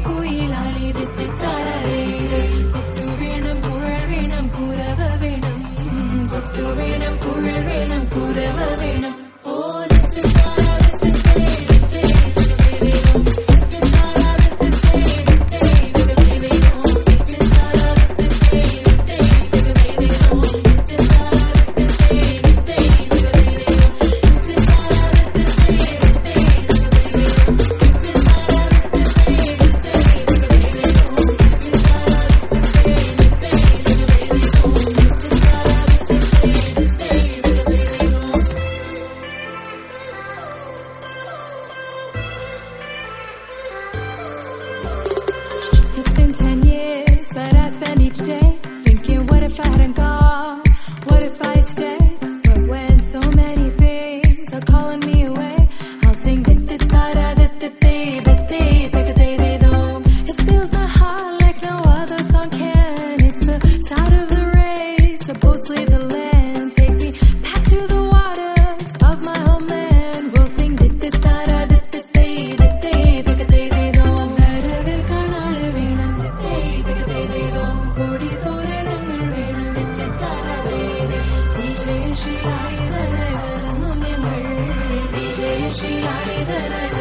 குயில் அழிவித்து தரே கொட்டு வேணும் புழல் வேணும் புறவ வேணும். கொட்டு வேணும் புழல் வேணும் புறவ It's been 10 years, but I spend each day thinking, what if I hadn't gone? What if I stayed? But when so many things are calling me away, I'll sing da da da da da da da da da da da da It fills my heart like no other song can. It's the start of the race, the boats leave the lake. श्रीराणि धर